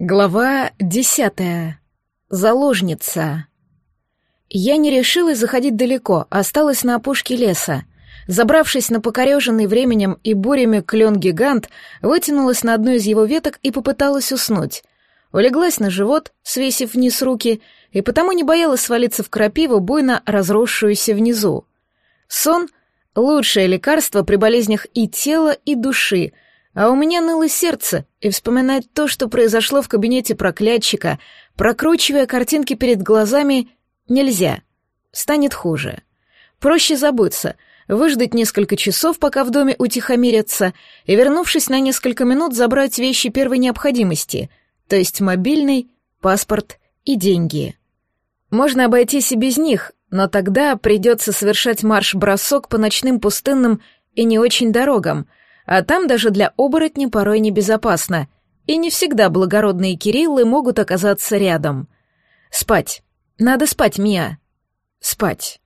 Глава десятая. Заложница. Я не решилась заходить далеко, осталась на опушке леса. Забравшись на покореженный временем и бурями клен-гигант, вытянулась на одну из его веток и попыталась уснуть. Улеглась на живот, свесив вниз руки, и потому не боялась свалиться в крапиву, буйно разросшуюся внизу. Сон — лучшее лекарство при болезнях и тела, и души — а у меня ныло сердце, и вспоминать то, что произошло в кабинете проклятчика, прокручивая картинки перед глазами, нельзя. Станет хуже. Проще забыться, выждать несколько часов, пока в доме утихомирятся, и, вернувшись на несколько минут, забрать вещи первой необходимости, то есть мобильный, паспорт и деньги. Можно обойтись и без них, но тогда придется совершать марш-бросок по ночным пустынным и не очень дорогам — а там даже для оборотня порой небезопасно, и не всегда благородные Кириллы могут оказаться рядом. Спать. Надо спать, Мия. Спать.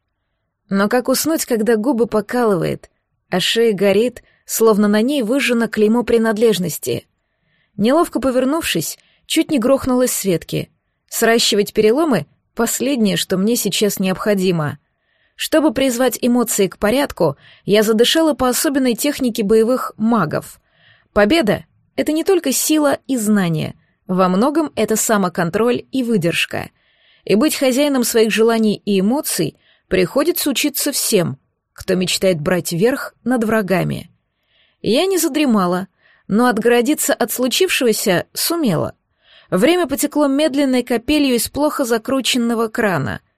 Но как уснуть, когда губы покалывает, а шея горит, словно на ней выжжено клеймо принадлежности? Неловко повернувшись, чуть не грохнулась Светки. Сращивать переломы — последнее, что мне сейчас необходимо. Чтобы призвать эмоции к порядку, я задышала по особенной технике боевых магов. Победа — это не только сила и знание, во многом это самоконтроль и выдержка. И быть хозяином своих желаний и эмоций приходится учиться всем, кто мечтает брать верх над врагами. Я не задремала, но отгородиться от случившегося сумела. Время потекло медленной капелью из плохо закрученного крана —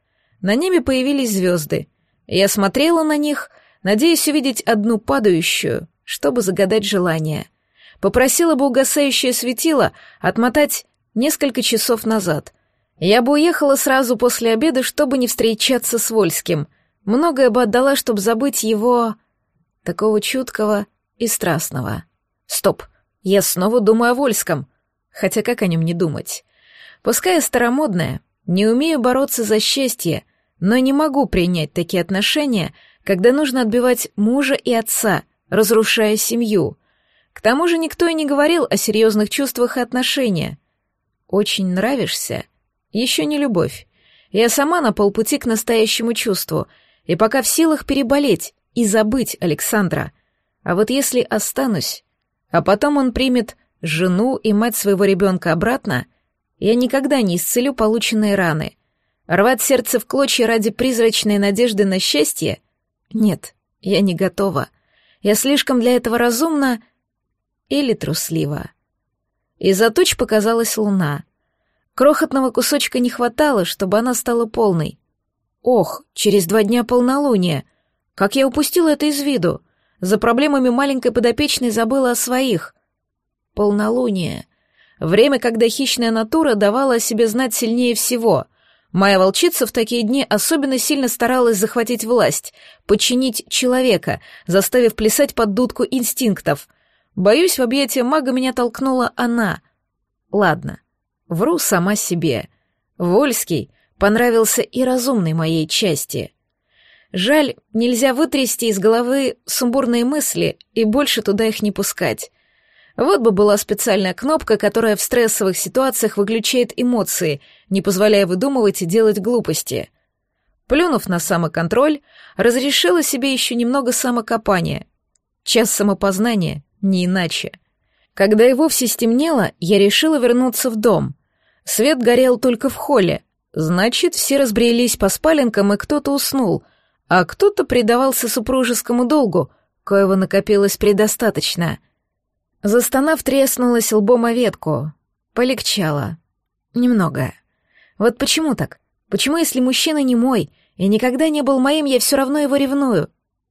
на небе появились звезды. Я смотрела на них, надеясь увидеть одну падающую, чтобы загадать желание. Попросила бы угасающее светило отмотать несколько часов назад. Я бы уехала сразу после обеда, чтобы не встречаться с Вольским. Многое бы отдала, чтобы забыть его... такого чуткого и страстного. Стоп, я снова думаю о Вольском. Хотя как о нем не думать? Пускай я старомодная, не умею бороться за счастье, но не могу принять такие отношения, когда нужно отбивать мужа и отца, разрушая семью. К тому же никто и не говорил о серьезных чувствах и отношениях. Очень нравишься? Еще не любовь. Я сама на полпути к настоящему чувству, и пока в силах переболеть и забыть Александра. А вот если останусь, а потом он примет жену и мать своего ребенка обратно, я никогда не исцелю полученные раны — Рвать сердце в клочья ради призрачной надежды на счастье? Нет, я не готова. Я слишком для этого разумна или труслива. Из-за туч показалась луна. Крохотного кусочка не хватало, чтобы она стала полной. Ох, через два дня полнолуния. Как я упустила это из виду. За проблемами маленькой подопечной забыла о своих. Полнолуние. Время, когда хищная натура давала о себе знать сильнее всего — Моя волчица в такие дни особенно сильно старалась захватить власть, подчинить человека, заставив плясать под дудку инстинктов. Боюсь, в объятия мага меня толкнула она. Ладно, вру сама себе. Вольский понравился и разумной моей части. Жаль, нельзя вытрясти из головы сумбурные мысли и больше туда их не пускать. Вот бы была специальная кнопка, которая в стрессовых ситуациях выключает эмоции, не позволяя выдумывать и делать глупости. Плюнув на самоконтроль, разрешила себе еще немного самокопания. Час самопознания, не иначе. Когда и вовсе стемнело, я решила вернуться в дом. Свет горел только в холле, значит, все разбрелись по спаленкам, и кто-то уснул, а кто-то предавался супружескому долгу, коего накопилось предостаточно — Застонав, треснулась лбом о ветку. Полегчало. Немного. Вот почему так? Почему, если мужчина не мой и никогда не был моим, я все равно его ревную?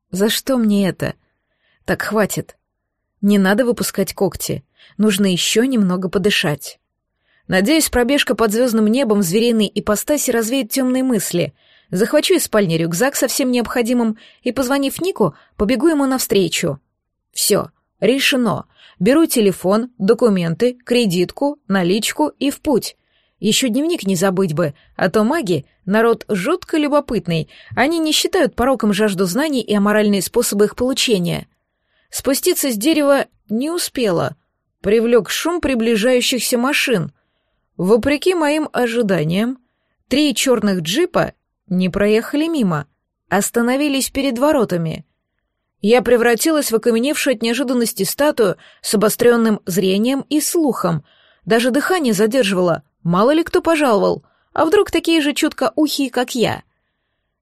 За что мне это? Так хватит. Не надо выпускать когти. Нужно еще немного подышать. Надеюсь, пробежка под звездным небом звериной ипостаси развеет темные мысли. Захвачу из спальни рюкзак со всем необходимым и, позвонив Нику, побегу ему навстречу. Все, решено. Беру телефон, документы, кредитку, наличку и в путь. Еще дневник не забыть бы, а то маги — народ жутко любопытный, они не считают пороком жажду знаний и аморальные способы их получения. Спуститься с дерева не успела. Привлек шум приближающихся машин. Вопреки моим ожиданиям, три черных джипа не проехали мимо, остановились перед воротами. Я превратилась в окаменевшую от неожиданности статую с обостренным зрением и слухом. Даже дыхание задерживало, мало ли кто пожаловал, а вдруг такие же чуткоухие, как я.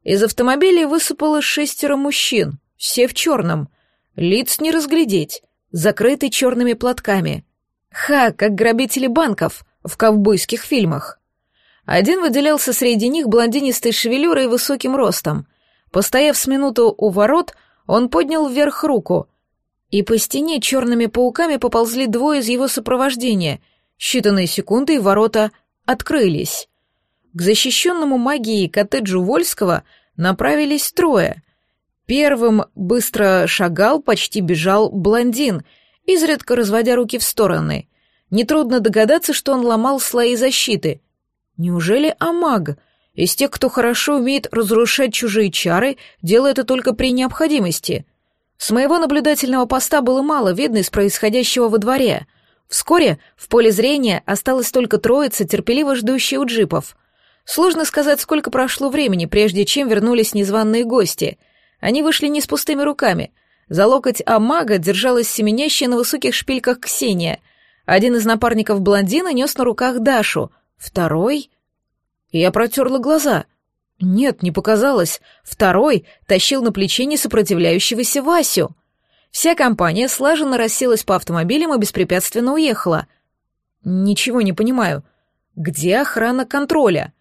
Из автомобиля высыпало шестеро мужчин, все в черном. Лиц не разглядеть, закрыты черными платками. Ха, как грабители банков в ковбойских фильмах. Один выделялся среди них блондинистой шевелюрой и высоким ростом. Постояв с минуту у ворот, он поднял вверх руку, и по стене черными пауками поползли двое из его сопровождения. Считанные секунды, и ворота открылись. К защищенному магией коттеджу Вольского направились трое. Первым быстро шагал, почти бежал блондин, изредка разводя руки в стороны. Нетрудно догадаться, что он ломал слои защиты. Неужели Амаг? Из тех, кто хорошо умеет разрушать чужие чары, делает это только при необходимости. С моего наблюдательного поста было мало видно из происходящего во дворе. Вскоре в поле зрения осталось только троица, терпеливо ждущая у джипов. Сложно сказать, сколько прошло времени, прежде чем вернулись незваные гости. Они вышли не с пустыми руками. За локоть Амага держалась семенящая на высоких шпильках Ксения. Один из напарников блондина нес на руках Дашу, второй я протерла глаза. Нет, не показалось. Второй тащил на плече несопротивляющегося Васю. Вся компания слаженно расселась по автомобилям и беспрепятственно уехала. Ничего не понимаю. Где охрана контроля?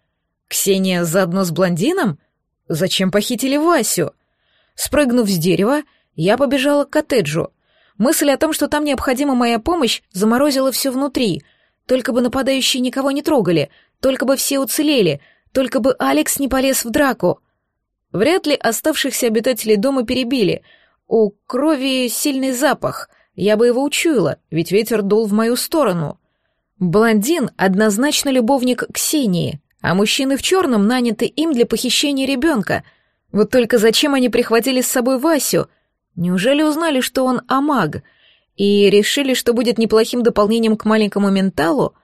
Ксения заодно с блондином? Зачем похитили Васю? Спрыгнув с дерева, я побежала к коттеджу. Мысль о том, что там необходима моя помощь, заморозила все внутри. Только бы нападающие никого не трогали, только бы все уцелели, только бы Алекс не полез в драку. Вряд ли оставшихся обитателей дома перебили. У крови сильный запах. Я бы его учуяла, ведь ветер дул в мою сторону. Блондин однозначно любовник Ксении, а мужчины в черном наняты им для похищения ребенка. Вот только зачем они прихватили с собой Васю? Неужели узнали, что он амаг, и решили, что будет неплохим дополнением к маленькому менталу?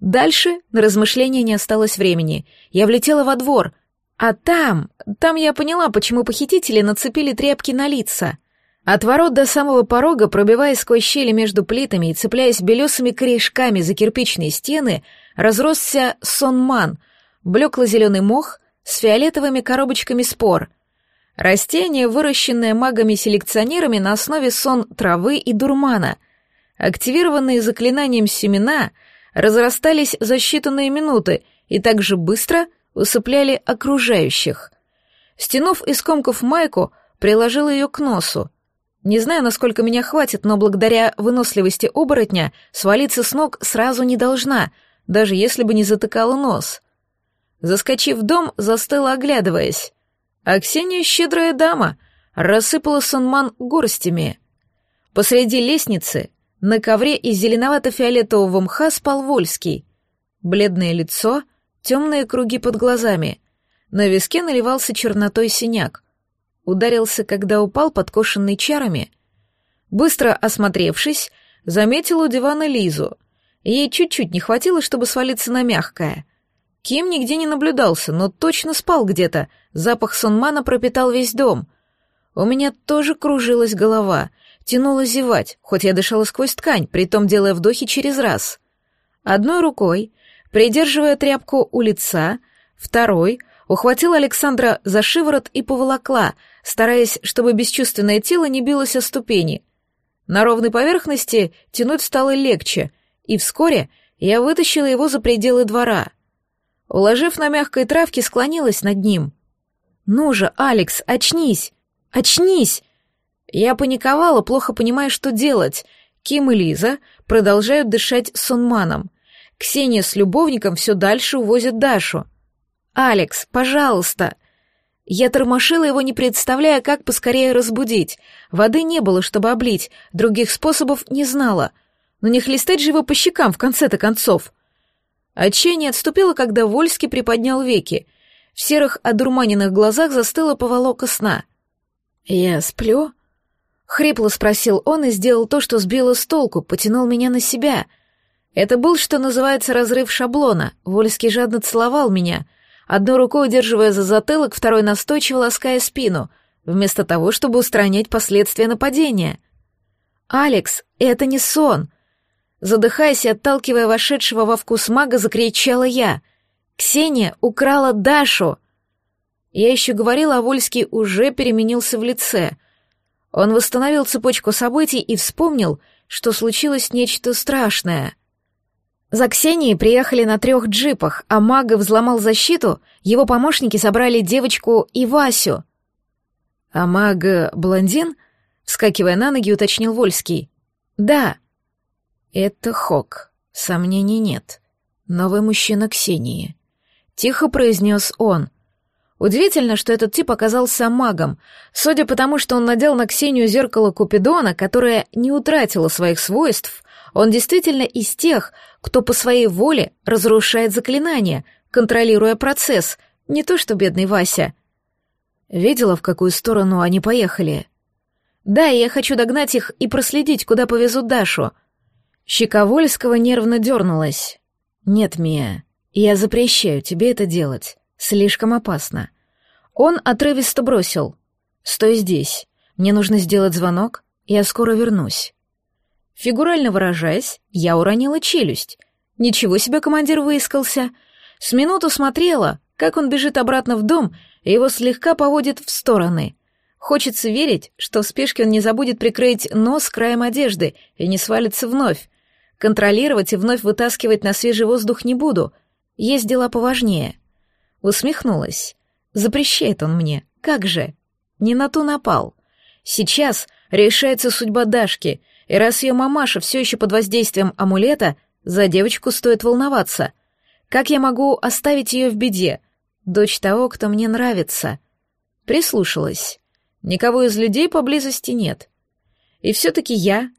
Дальше на размышления не осталось времени. Я влетела во двор, а там, там я поняла, почему похитители нацепили тряпки на лица. От ворот до самого порога, пробиваясь сквозь щели между плитами и цепляясь белесыми корешками за кирпичные стены, разросся сонман, блекло-зеленый мох с фиолетовыми коробочками спор. Растение, выращенное магами-селекционерами на основе сон травы и дурмана. Активированные заклинанием семена — разрастались за считанные минуты и так же быстро усыпляли окружающих. Стянув из комков майку, приложил ее к носу. Не знаю, насколько меня хватит, но благодаря выносливости оборотня свалиться с ног сразу не должна, даже если бы не затыкала нос. Заскочив в дом, застыла, оглядываясь. А Ксения щедрая дама, рассыпала сонман горстями. Посреди лестницы на ковре из зеленовато-фиолетового мха спал Вольский. Бледное лицо, темные круги под глазами. На виске наливался чернотой синяк. Ударился, когда упал, подкошенный чарами. Быстро осмотревшись, заметил у дивана Лизу. Ей чуть-чуть не хватило, чтобы свалиться на мягкое. Ким нигде не наблюдался, но точно спал где-то. Запах сонмана пропитал весь дом. У меня тоже кружилась голова — Тянуло зевать, хоть я дышала сквозь ткань, притом делая вдохи через раз. Одной рукой, придерживая тряпку у лица, второй ухватила Александра за шиворот и поволокла, стараясь, чтобы бесчувственное тело не билось о ступени. На ровной поверхности тянуть стало легче, и вскоре я вытащила его за пределы двора. Уложив на мягкой травке, склонилась над ним. «Ну же, Алекс, очнись! Очнись!» Я паниковала, плохо понимая, что делать. Ким и Лиза продолжают дышать сонманом. Ксения с любовником все дальше увозят Дашу. «Алекс, пожалуйста!» Я тормошила его, не представляя, как поскорее разбудить. Воды не было, чтобы облить, других способов не знала. Но не хлестать же его по щекам в конце-то концов. Отчаяние отступило, когда Вольский приподнял веки. В серых одурманенных глазах застыла поволока сна. «Я сплю?» Хрипло спросил он и сделал то, что сбило с толку, потянул меня на себя. Это был, что называется, разрыв шаблона. Вольский жадно целовал меня, одной рукой удерживая за затылок, второй настойчиво лаская спину, вместо того, чтобы устранять последствия нападения. «Алекс, это не сон!» Задыхаясь и отталкивая вошедшего во вкус мага, закричала я. «Ксения украла Дашу!» Я еще говорила, а Вольский уже переменился в лице. Он восстановил цепочку событий и вспомнил, что случилось нечто страшное — за Ксенией приехали на трех джипах, а мага взломал защиту, его помощники собрали девочку и Васю. «А мага блондин?» — вскакивая на ноги, уточнил Вольский. «Да». «Это Хок, сомнений нет. Новый мужчина Ксении», — тихо произнес он. Удивительно, что этот тип оказался магом, судя по тому, что он надел на Ксению зеркало Купидона, которое не утратило своих свойств, он действительно из тех, кто по своей воле разрушает заклинания, контролируя процесс, не то что бедный Вася. Видела, в какую сторону они поехали? Да, я хочу догнать их и проследить, куда повезут Дашу. Щека Вольского нервно дернулась. Нет, Мия, я запрещаю тебе это делать. Слишком опасно. Он отрывисто бросил. Стой здесь. Мне нужно сделать звонок, я скоро вернусь. Фигурально выражаясь, я уронила челюсть. Ничего себе командир выискался. С минуту смотрела, как он бежит обратно в дом, и его слегка поводит в стороны. Хочется верить, что в спешке он не забудет прикрыть нос краем одежды и не свалится вновь. Контролировать и вновь вытаскивать на свежий воздух не буду. Есть дела поважнее. Усмехнулась. Запрещает он мне. Как же? Не на ту напал. Сейчас решается судьба Дашки — и раз ее мамаша все еще под воздействием амулета, за девочку стоит волноваться. Как я могу оставить ее в беде? Дочь того, кто мне нравится. Прислушалась. Никого из людей поблизости нет. И все-таки я,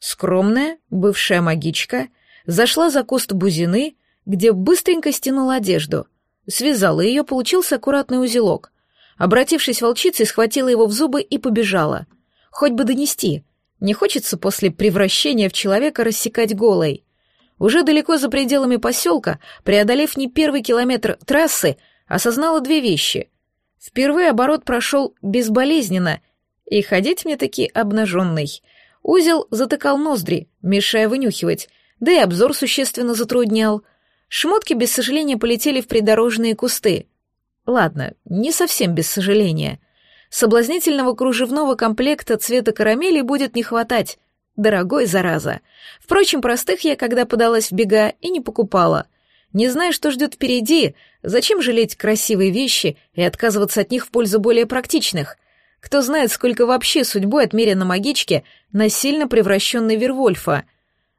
скромная, бывшая магичка, зашла за куст бузины, где быстренько стянула одежду. Связала ее, получился аккуратный узелок. Обратившись волчицей, схватила его в зубы и побежала. Хоть бы донести — не хочется после превращения в человека рассекать голой. Уже далеко за пределами поселка, преодолев не первый километр трассы, осознала две вещи. Впервые оборот прошел безболезненно, и ходить мне таки обнаженный. Узел затыкал ноздри, мешая вынюхивать, да и обзор существенно затруднял. Шмотки без сожаления полетели в придорожные кусты. Ладно, не совсем без сожаления — Соблазнительного кружевного комплекта цвета карамели будет не хватать. Дорогой, зараза. Впрочем, простых я, когда подалась в бега, и не покупала. Не зная, что ждет впереди, зачем жалеть красивые вещи и отказываться от них в пользу более практичных? Кто знает, сколько вообще судьбой отмерено магичке, насильно превращенной Вервольфа.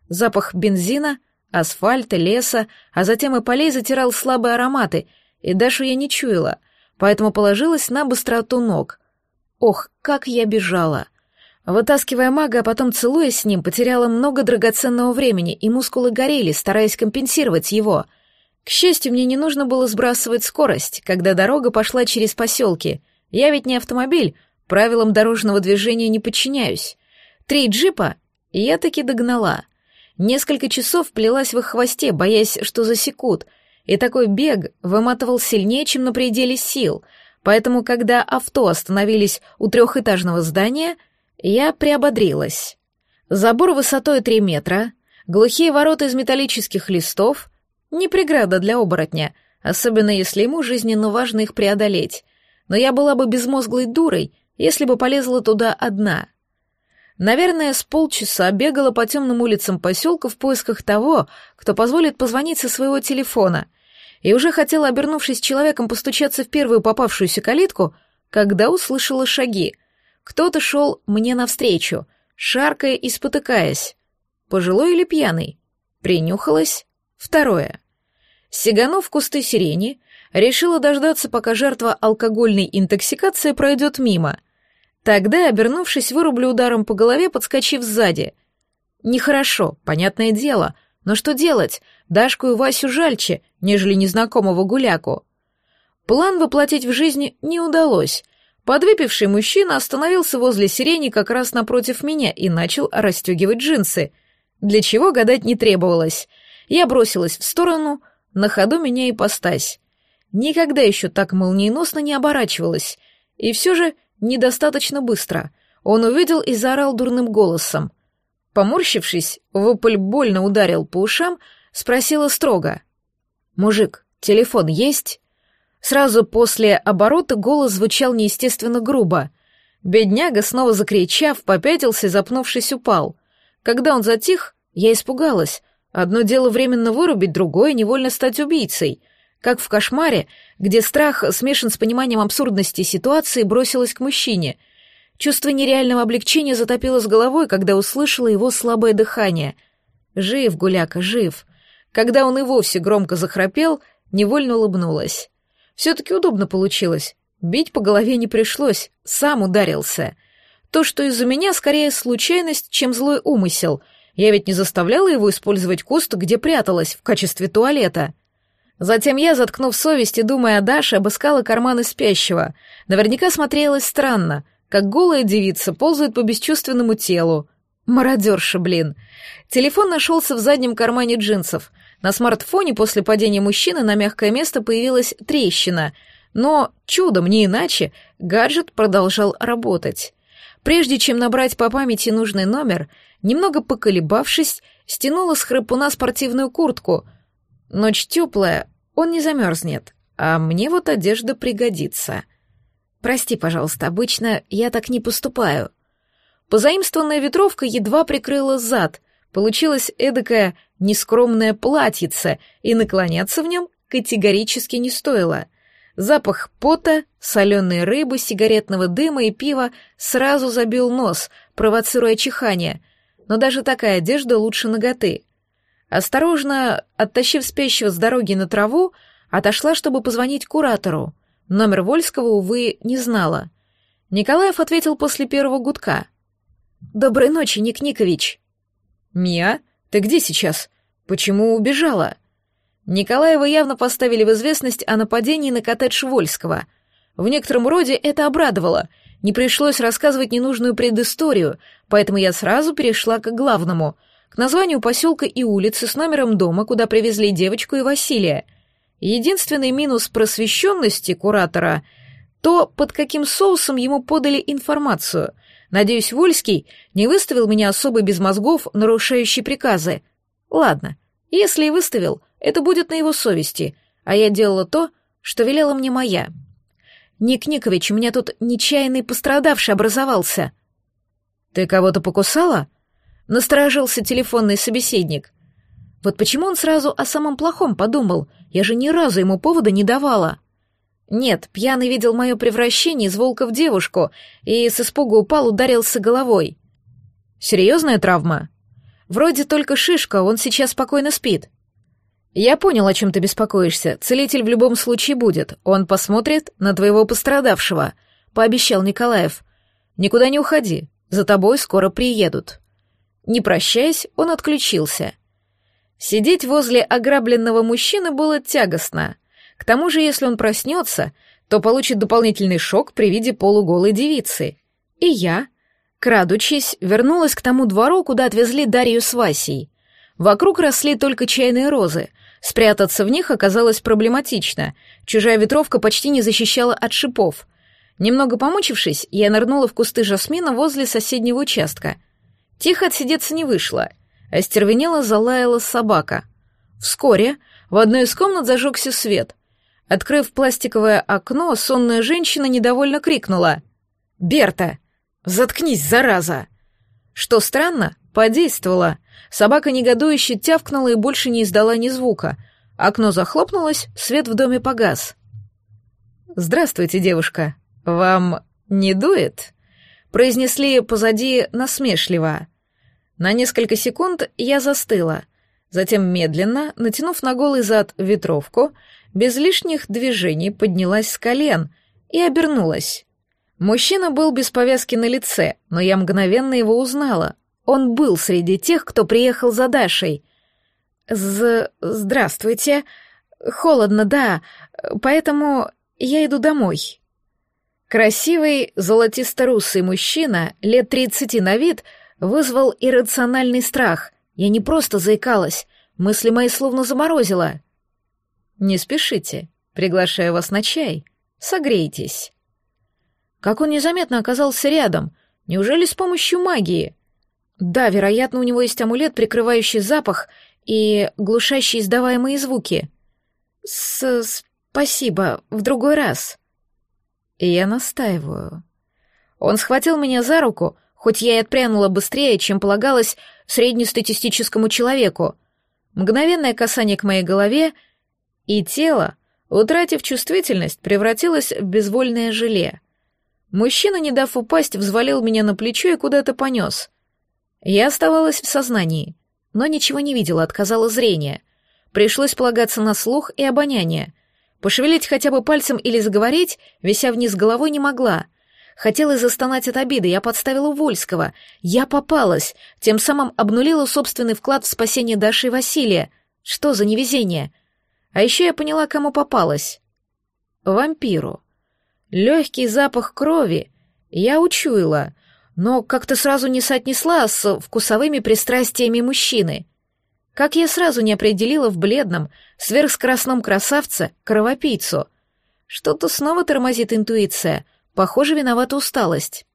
Запах бензина, асфальта, леса, а затем и полей затирал слабые ароматы, и Дашу я не чуяла, поэтому положилась на быстроту ног. Ох, как я бежала! Вытаскивая мага, а потом целуясь с ним, потеряла много драгоценного времени, и мускулы горели, стараясь компенсировать его. К счастью, мне не нужно было сбрасывать скорость, когда дорога пошла через поселки. Я ведь не автомобиль, правилам дорожного движения не подчиняюсь. Три джипа, я таки догнала. Несколько часов плелась в их хвосте, боясь, что засекут, и такой бег выматывал сильнее, чем на пределе сил — поэтому, когда авто остановились у трехэтажного здания, я приободрилась. Забор высотой три метра, глухие ворота из металлических листов — не преграда для оборотня, особенно если ему жизненно важно их преодолеть. Но я была бы безмозглой дурой, если бы полезла туда одна. Наверное, с полчаса бегала по темным улицам поселка в поисках того, кто позволит позвонить со своего телефона — и уже хотела, обернувшись человеком, постучаться в первую попавшуюся калитку, когда услышала шаги. Кто-то шел мне навстречу, шаркая и спотыкаясь. Пожилой или пьяный? Принюхалась. Второе. Сиганув в кусты сирени, решила дождаться, пока жертва алкогольной интоксикации пройдет мимо. Тогда, обернувшись, вырублю ударом по голове, подскочив сзади. Нехорошо, понятное дело, но что делать? Дашку и Васю жальче, нежели незнакомого гуляку. План воплотить в жизнь не удалось. Подвыпивший мужчина остановился возле сирени как раз напротив меня и начал расстегивать джинсы. Для чего гадать не требовалось. Я бросилась в сторону, на ходу меня и постась. Никогда еще так молниеносно не оборачивалась. И все же недостаточно быстро. Он увидел и заорал дурным голосом. Поморщившись, вопль больно ударил по ушам, спросила строго. «Мужик, телефон есть?» Сразу после оборота голос звучал неестественно грубо. Бедняга, снова закричав, попятился и, запнувшись, упал. Когда он затих, я испугалась. Одно дело временно вырубить, другое — невольно стать убийцей. Как в кошмаре, где страх смешан с пониманием абсурдности ситуации, бросилась к мужчине. Чувство нереального облегчения затопило с головой, когда услышала его слабое дыхание. «Жив, гуляка, жив!» Когда он и вовсе громко захрапел, невольно улыбнулась. Все-таки удобно получилось. Бить по голове не пришлось, сам ударился. То, что из-за меня, скорее случайность, чем злой умысел. Я ведь не заставляла его использовать куст, где пряталась, в качестве туалета. Затем я, заткнув совесть и думая о Даше, обыскала карманы спящего. Наверняка смотрелось странно, как голая девица ползает по бесчувственному телу. Мародерша, блин. Телефон нашелся в заднем кармане джинсов. На смартфоне после падения мужчины на мягкое место появилась трещина, но чудом, не иначе, гаджет продолжал работать. Прежде чем набрать по памяти нужный номер, немного поколебавшись, стянула с храпуна спортивную куртку. Ночь теплая, он не замерзнет, а мне вот одежда пригодится. Прости, пожалуйста, обычно я так не поступаю. Позаимствованная ветровка едва прикрыла зад, получилось эдакое нескромное платьице, и наклоняться в нем категорически не стоило. Запах пота, соленой рыбы, сигаретного дыма и пива сразу забил нос, провоцируя чихание, но даже такая одежда лучше ноготы. Осторожно, оттащив спящего с дороги на траву, отошла, чтобы позвонить куратору. Номер Вольского, увы, не знала. Николаев ответил после первого гудка. «Доброй ночи, Ник Никович». «Мия, ты где сейчас? Почему убежала?» Николаева явно поставили в известность о нападении на коттедж Вольского. В некотором роде это обрадовало. Не пришлось рассказывать ненужную предысторию, поэтому я сразу перешла к главному — к названию поселка и улицы с номером дома, куда привезли девочку и Василия. Единственный минус просвещенности куратора — то, под каким соусом ему подали информацию. Надеюсь, Вольский не выставил меня особо без мозгов, нарушающий приказы. Ладно, если и выставил, это будет на его совести, а я делала то, что велела мне моя. Ник Никович, у меня тут нечаянный пострадавший образовался. Ты кого-то покусала? Насторожился телефонный собеседник. Вот почему он сразу о самом плохом подумал? Я же ни разу ему повода не давала. Нет, пьяный видел мое превращение из волка в девушку и с испугу упал, ударился головой. Серьезная травма? Вроде только шишка, он сейчас спокойно спит. «Я понял, о чем ты беспокоишься. Целитель в любом случае будет. Он посмотрит на твоего пострадавшего», — пообещал Николаев. «Никуда не уходи. За тобой скоро приедут». Не прощаясь, он отключился. Сидеть возле ограбленного мужчины было тягостно. К тому же, если он проснется, то получит дополнительный шок при виде полуголой девицы. И я, крадучись, вернулась к тому двору, куда отвезли Дарью с Васей. Вокруг росли только чайные розы. Спрятаться в них оказалось проблематично. Чужая ветровка почти не защищала от шипов. Немного помучившись, я нырнула в кусты жасмина возле соседнего участка. Тихо отсидеться не вышло. Остервенела залаяла собака. Вскоре в одной из комнат зажегся свет. Открыв пластиковое окно, сонная женщина недовольно крикнула. «Берта! Заткнись, зараза!» Что странно, подействовало. Собака негодующе тявкнула и больше не издала ни звука. Окно захлопнулось, свет в доме погас. «Здравствуйте, девушка. Вам не дует?» Произнесли позади насмешливо. На несколько секунд я застыла. Затем медленно, натянув на голый зад ветровку, без лишних движений поднялась с колен и обернулась. Мужчина был без повязки на лице, но я мгновенно его узнала. Он был среди тех, кто приехал за Дашей. З «Здравствуйте. Холодно, да, поэтому я иду домой». Красивый, золотисто-русый мужчина, лет тридцати на вид, вызвал иррациональный страх. Я не просто заикалась, Мысли мои словно заморозило. «Не спешите, приглашаю вас на чай. Согрейтесь». Как он незаметно оказался рядом? Неужели с помощью магии? Да, вероятно, у него есть амулет, прикрывающий запах и глушащий издаваемые звуки. С «Спасибо, в другой раз». И я настаиваю. Он схватил меня за руку, хоть я и отпрянула быстрее, чем полагалось среднестатистическому человеку. Мгновенное касание к моей голове, и тело, утратив чувствительность, превратилось в безвольное желе. Мужчина, не дав упасть, взвалил меня на плечо и куда-то понес. Я оставалась в сознании, но ничего не видела, отказало зрение. Пришлось полагаться на слух и обоняние. Пошевелить хотя бы пальцем или заговорить, вися вниз головой, не могла. Хотела застонать от обиды, я подставила Вольского. Я попалась, тем самым обнулила собственный вклад в спасение Даши и Василия. Что за невезение? А еще я поняла, кому попалась. Вампиру. Легкий запах крови я учуяла, но как-то сразу не соотнесла с вкусовыми пристрастиями мужчины. Как я сразу не определила в бледном, сверхскоростном красавце кровопийцу. Что-то снова тормозит интуиция, похоже, виновата усталость.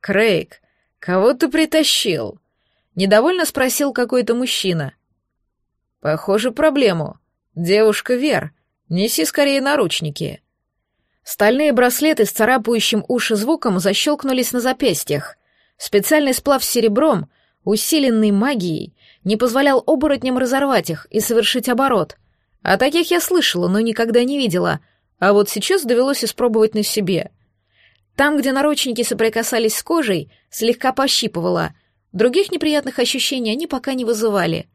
«Крейг, кого ты притащил?» — недовольно спросил какой-то мужчина. «Похоже, проблему. Девушка Вер, неси скорее наручники». Стальные браслеты с царапающим уши звуком защелкнулись на запястьях. Специальный сплав с серебром, усиленный магией, не позволял оборотням разорвать их и совершить оборот. О таких я слышала, но никогда не видела, а вот сейчас довелось испробовать на себе. Там, где наручники соприкасались с кожей, слегка пощипывала. Других неприятных ощущений они пока не вызывали.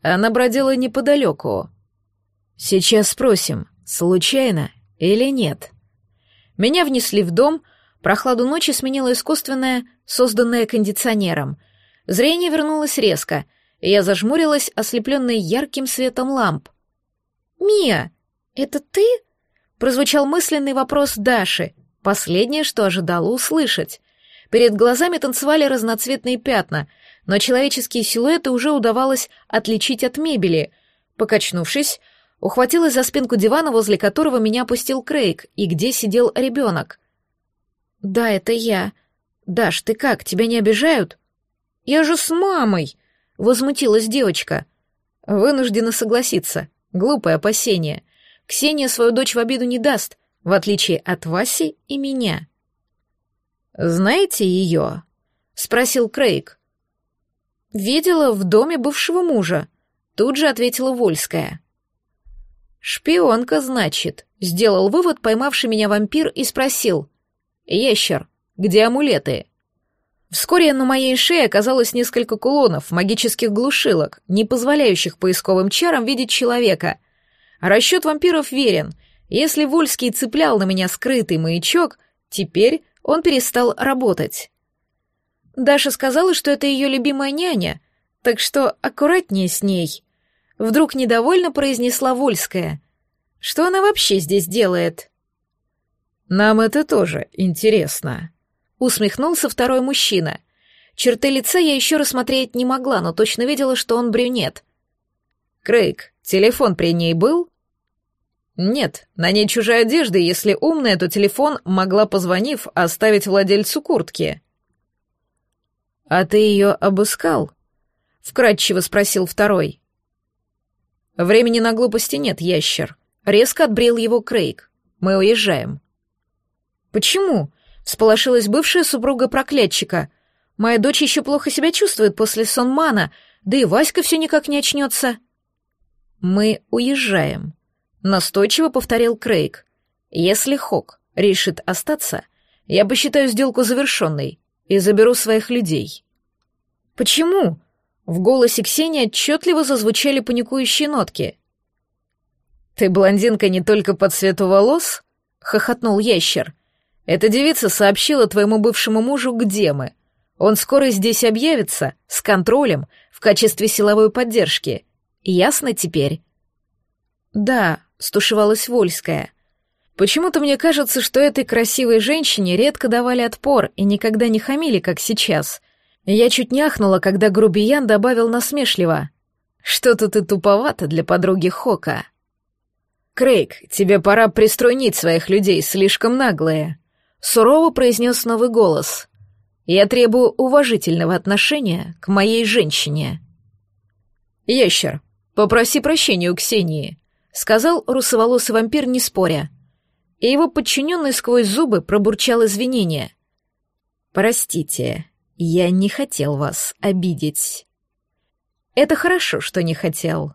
Она бродила неподалеку. «Сейчас спросим, случайно или нет?» Меня внесли в дом, прохладу ночи сменила искусственная, созданная кондиционером. Зрение вернулось резко — я зажмурилась, ослепленная ярким светом ламп. «Мия, это ты?» — прозвучал мысленный вопрос Даши, последнее, что ожидала услышать. Перед глазами танцевали разноцветные пятна, но человеческие силуэты уже удавалось отличить от мебели. Покачнувшись, ухватилась за спинку дивана, возле которого меня опустил Крейг, и где сидел ребенок. «Да, это я. Даш, ты как, тебя не обижают?» «Я же с мамой!» Возмутилась девочка. Вынуждена согласиться. Глупое опасение. Ксения свою дочь в обиду не даст, в отличие от Васи и меня. «Знаете ее?» — спросил Крейг. «Видела в доме бывшего мужа», — тут же ответила Вольская. «Шпионка, значит», — сделал вывод поймавший меня вампир и спросил. «Ящер, где амулеты?» Вскоре на моей шее оказалось несколько кулонов, магических глушилок, не позволяющих поисковым чарам видеть человека. расчет вампиров верен. Если Вольский цеплял на меня скрытый маячок, теперь он перестал работать. Даша сказала, что это ее любимая няня, так что аккуратнее с ней. Вдруг недовольно произнесла Вольская. Что она вообще здесь делает? Нам это тоже интересно, усмехнулся второй мужчина. Черты лица я еще рассмотреть не могла, но точно видела, что он брюнет. «Крейг, телефон при ней был?» «Нет, на ней чужая одежда, и если умная, то телефон могла, позвонив, оставить владельцу куртки». «А ты ее обыскал?» — вкратчиво спросил второй. «Времени на глупости нет, ящер». Резко отбрил его Крейг. «Мы уезжаем». «Почему?» Всполошилась бывшая супруга проклятчика. Моя дочь еще плохо себя чувствует после сонмана, да и Васька все никак не очнется. Мы уезжаем, настойчиво повторил Крейг. Если Хок решит остаться, я посчитаю сделку завершенной и заберу своих людей. Почему? В голосе Ксении отчетливо зазвучали паникующие нотки. «Ты блондинка не только по цвету волос?» — хохотнул ящер. Эта девица сообщила твоему бывшему мужу, где мы. Он скоро здесь объявится, с контролем, в качестве силовой поддержки. Ясно теперь?» «Да», — стушевалась Вольская. «Почему-то мне кажется, что этой красивой женщине редко давали отпор и никогда не хамили, как сейчас. Я чуть не ахнула, когда грубиян добавил насмешливо. Что-то ты туповато для подруги Хока. Крейг, тебе пора приструнить своих людей, слишком наглые. Сурово произнес новый голос. Я требую уважительного отношения к моей женщине. Ящер, попроси прощения у Ксении, сказал русоволосый вампир, не споря. И его подчиненный сквозь зубы пробурчал извинения. Простите, я не хотел вас обидеть. Это хорошо, что не хотел.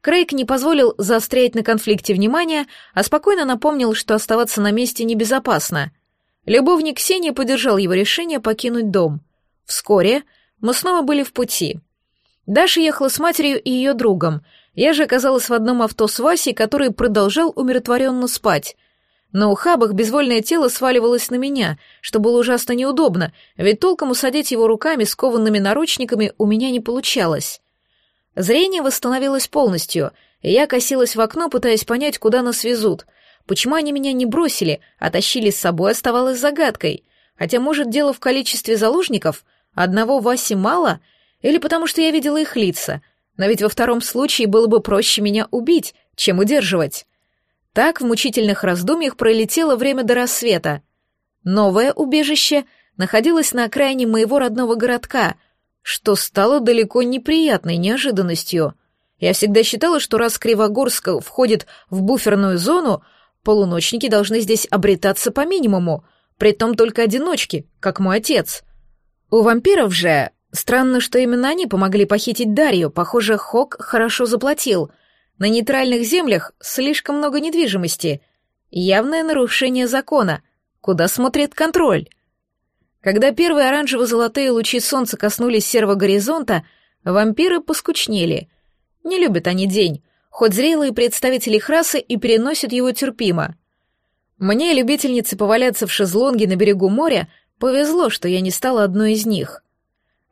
Крейг не позволил заострять на конфликте внимание, а спокойно напомнил, что оставаться на месте небезопасно. Любовник Ксении поддержал его решение покинуть дом. Вскоре мы снова были в пути. Даша ехала с матерью и ее другом. Я же оказалась в одном авто с Васей, который продолжал умиротворенно спать. На ухабах безвольное тело сваливалось на меня, что было ужасно неудобно, ведь толком усадить его руками, скованными наручниками, у меня не получалось. Зрение восстановилось полностью, и я косилась в окно, пытаясь понять, куда нас везут. Почему они меня не бросили, а тащили с собой, оставалось загадкой. Хотя, может, дело в количестве заложников? Одного Васи мало? Или потому что я видела их лица? Но ведь во втором случае было бы проще меня убить, чем удерживать. Так в мучительных раздумьях пролетело время до рассвета. Новое убежище находилось на окраине моего родного городка — что стало далеко неприятной неожиданностью. Я всегда считала, что раз Кривогорск входит в буферную зону, полуночники должны здесь обретаться по минимуму, притом только одиночки, как мой отец. У вампиров же... Странно, что именно они помогли похитить Дарью, похоже, Хок хорошо заплатил. На нейтральных землях слишком много недвижимости. Явное нарушение закона. Куда смотрит контроль? Когда первые оранжево-золотые лучи солнца коснулись серого горизонта, вампиры поскучнели. Не любят они день, хоть зрелые представители их расы и переносят его терпимо. Мне, любительнице поваляться в шезлонге на берегу моря, повезло, что я не стала одной из них.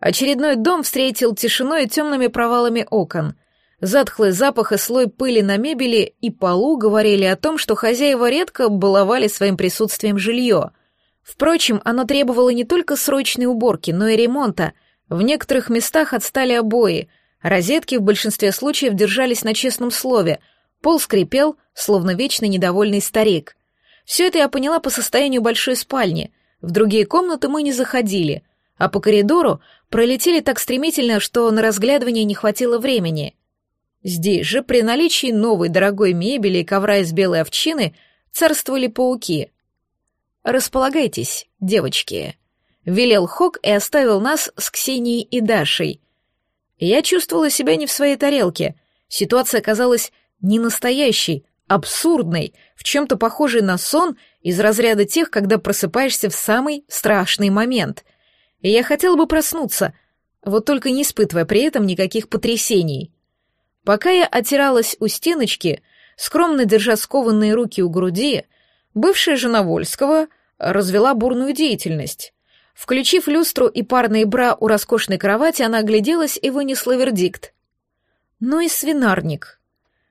Очередной дом встретил тишиной и темными провалами окон. Затхлый запах и слой пыли на мебели и полу говорили о том, что хозяева редко баловали своим присутствием жилье — Впрочем, оно требовало не только срочной уборки, но и ремонта. В некоторых местах отстали обои, розетки в большинстве случаев держались на честном слове, пол скрипел, словно вечно недовольный старик. Все это я поняла по состоянию большой спальни. В другие комнаты мы не заходили, а по коридору пролетели так стремительно, что на разглядывание не хватило времени. Здесь же, при наличии новой дорогой мебели и ковра из белой овчины, царствовали пауки — «Располагайтесь, девочки», — велел Хок и оставил нас с Ксенией и Дашей. Я чувствовала себя не в своей тарелке. Ситуация казалась не настоящей, абсурдной, в чем-то похожей на сон из разряда тех, когда просыпаешься в самый страшный момент. И я хотела бы проснуться, вот только не испытывая при этом никаких потрясений. Пока я отиралась у стеночки, скромно держа скованные руки у груди, Бывшая жена Вольского развела бурную деятельность. Включив люстру и парные бра у роскошной кровати, она огляделась и вынесла вердикт. Ну и свинарник.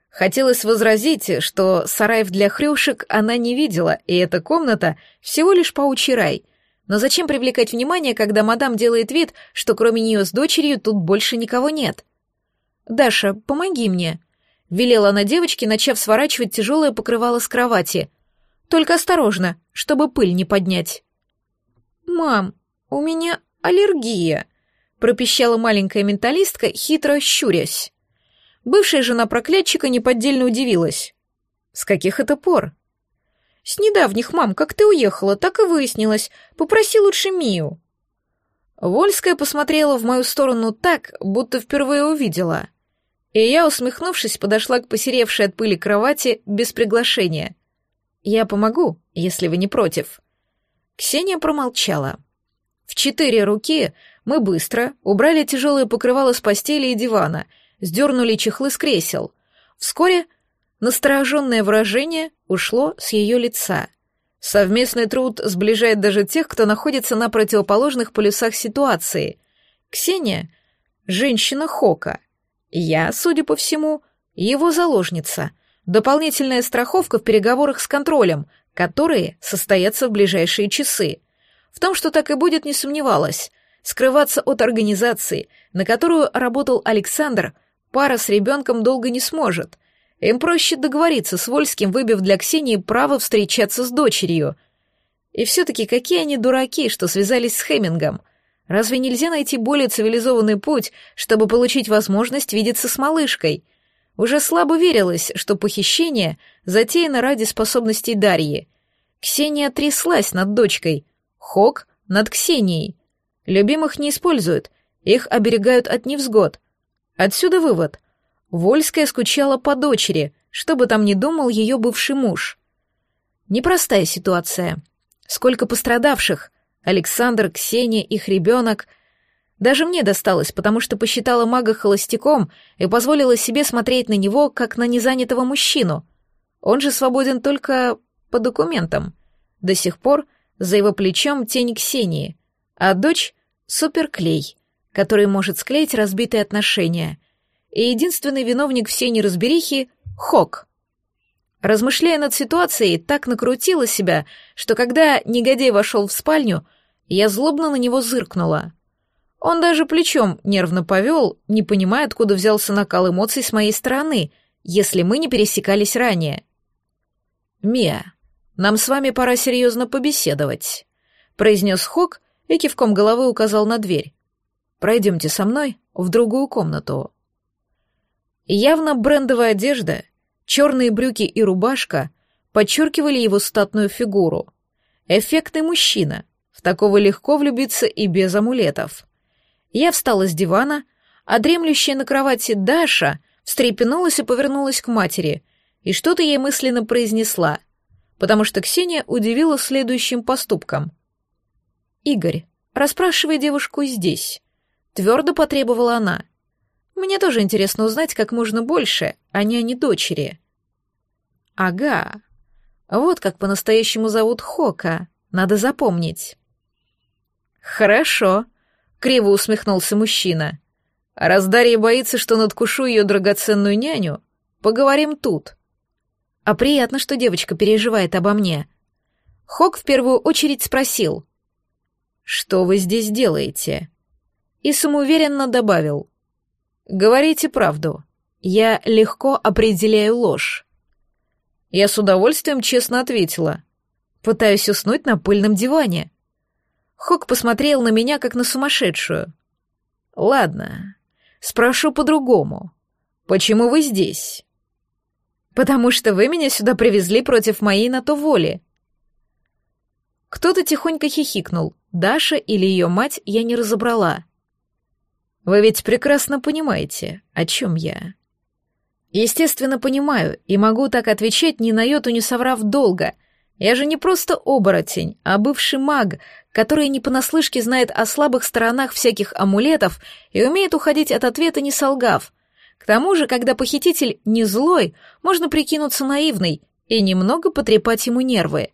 Хотелось возразить, что сараев для хрюшек она не видела, и эта комната всего лишь паучий рай. Но зачем привлекать внимание, когда мадам делает вид, что кроме нее с дочерью тут больше никого нет? «Даша, помоги мне», — велела она девочке, начав сворачивать тяжелое покрывало с кровати — только осторожно, чтобы пыль не поднять. «Мам, у меня аллергия», — пропищала маленькая менталистка, хитро щурясь. Бывшая жена проклятчика неподдельно удивилась. «С каких это пор?» «С недавних, мам, как ты уехала, так и выяснилось. Попроси лучше Мию». Вольская посмотрела в мою сторону так, будто впервые увидела. И я, усмехнувшись, подошла к посеревшей от пыли кровати без приглашения. «Я помогу, если вы не против». Ксения промолчала. В четыре руки мы быстро убрали тяжелое покрывало с постели и дивана, сдернули чехлы с кресел. Вскоре настороженное выражение ушло с ее лица. Совместный труд сближает даже тех, кто находится на противоположных полюсах ситуации. Ксения — женщина Хока. Я, судя по всему, его заложница — Дополнительная страховка в переговорах с контролем, которые состоятся в ближайшие часы. В том, что так и будет, не сомневалась. Скрываться от организации, на которую работал Александр, пара с ребенком долго не сможет. Им проще договориться с Вольским, выбив для Ксении право встречаться с дочерью. И все-таки какие они дураки, что связались с Хемингом. Разве нельзя найти более цивилизованный путь, чтобы получить возможность видеться с малышкой? Уже слабо верилось, что похищение затеяно ради способностей Дарьи. Ксения тряслась над дочкой, Хок — над Ксенией. Любимых не используют, их оберегают от невзгод. Отсюда вывод. Вольская скучала по дочери, что бы там ни думал ее бывший муж. Непростая ситуация. Сколько пострадавших. Александр, Ксения, их ребенок. Даже мне досталось, потому что посчитала мага холостяком и позволила себе смотреть на него, как на незанятого мужчину. Он же свободен только по документам. До сих пор за его плечом тень Ксении, а дочь — суперклей, который может склеить разбитые отношения. И единственный виновник всей неразберихи — Хок. Размышляя над ситуацией, так накрутила себя, что когда негодяй вошел в спальню, я злобно на него зыркнула. Он даже плечом нервно повел, не понимая, откуда взялся накал эмоций с моей стороны, если мы не пересекались ранее. «Мия, нам с вами пора серьезно побеседовать», — произнес Хок и кивком головы указал на дверь. «Пройдемте со мной в другую комнату». Явно брендовая одежда, черные брюки и рубашка подчеркивали его статную фигуру. Эффектный мужчина, в такого легко влюбиться и без амулетов. Я встала с дивана, а дремлющая на кровати Даша встрепенулась и повернулась к матери, и что-то ей мысленно произнесла, потому что Ксения удивила следующим поступком. «Игорь, расспрашивай девушку здесь», — твердо потребовала она. Мне тоже интересно узнать как можно больше, а о не дочери. Ага. Вот как по-настоящему зовут Хока. Надо запомнить. Хорошо, криво усмехнулся мужчина. Раз Дарья боится, что надкушу ее драгоценную няню, поговорим тут. А приятно, что девочка переживает обо мне. Хок в первую очередь спросил. «Что вы здесь делаете?» И самоуверенно добавил. Говорите правду. Я легко определяю ложь. Я с удовольствием честно ответила. Пытаюсь уснуть на пыльном диване. Хок посмотрел на меня, как на сумасшедшую. Ладно, спрошу по-другому. Почему вы здесь? Потому что вы меня сюда привезли против моей на то воли. Кто-то тихонько хихикнул. Даша или ее мать я не разобрала. Вы ведь прекрасно понимаете, о чем я. Естественно, понимаю, и могу так отвечать, ни на йоту не соврав долго. Я же не просто оборотень, а бывший маг, который не понаслышке знает о слабых сторонах всяких амулетов и умеет уходить от ответа, не солгав. К тому же, когда похититель не злой, можно прикинуться наивной и немного потрепать ему нервы.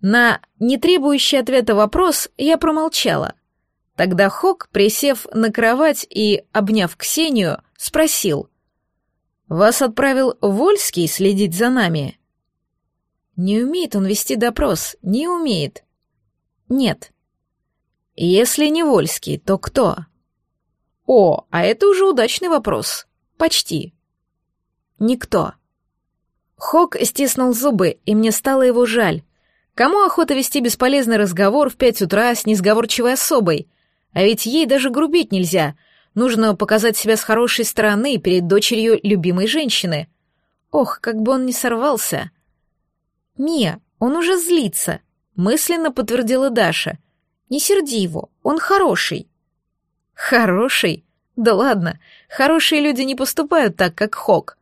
На не требующий ответа вопрос я промолчала, Тогда Хок, присев на кровать и обняв Ксению, спросил. «Вас отправил Вольский следить за нами?» «Не умеет он вести допрос, не умеет». «Нет». «Если не Вольский, то кто?» «О, а это уже удачный вопрос. Почти». «Никто». Хок стиснул зубы, и мне стало его жаль. Кому охота вести бесполезный разговор в пять утра с несговорчивой особой — а ведь ей даже грубить нельзя. Нужно показать себя с хорошей стороны перед дочерью любимой женщины. Ох, как бы он не сорвался. «Мия, он уже злится», — мысленно подтвердила Даша. «Не серди его, он хороший». «Хороший? Да ладно, хорошие люди не поступают так, как Хок».